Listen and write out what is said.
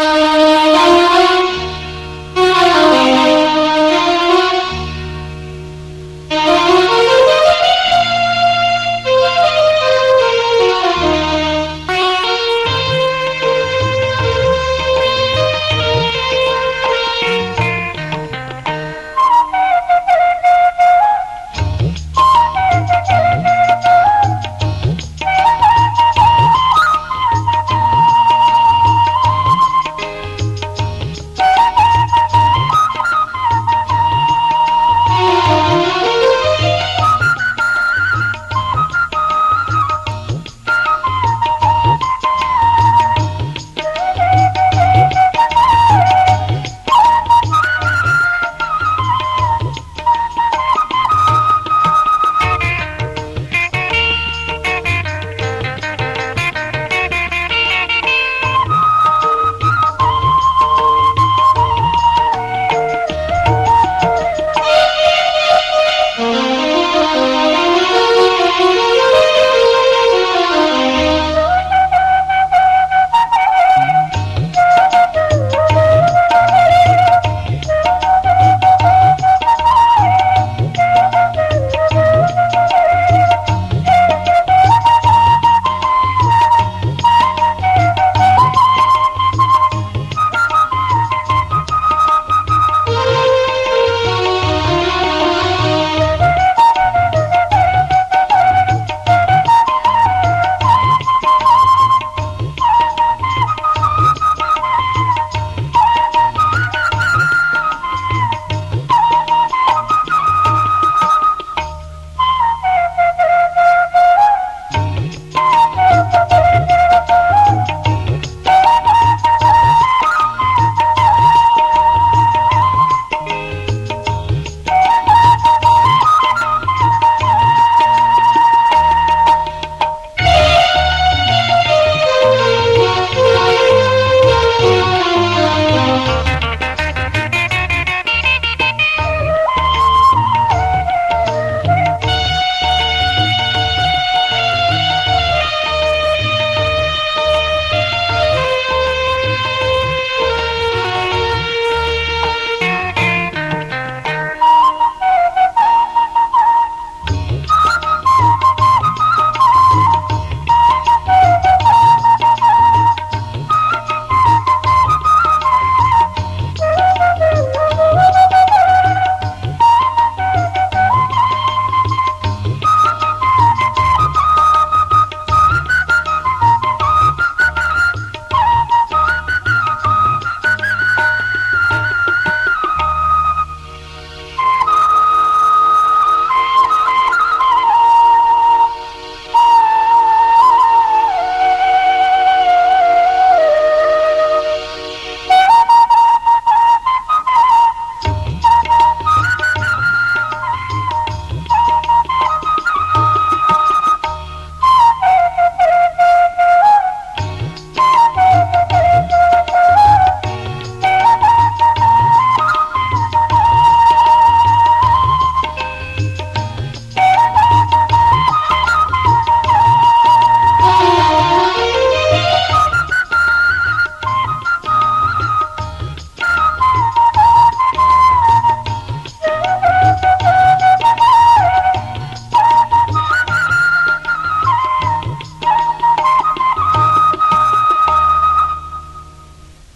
Bye.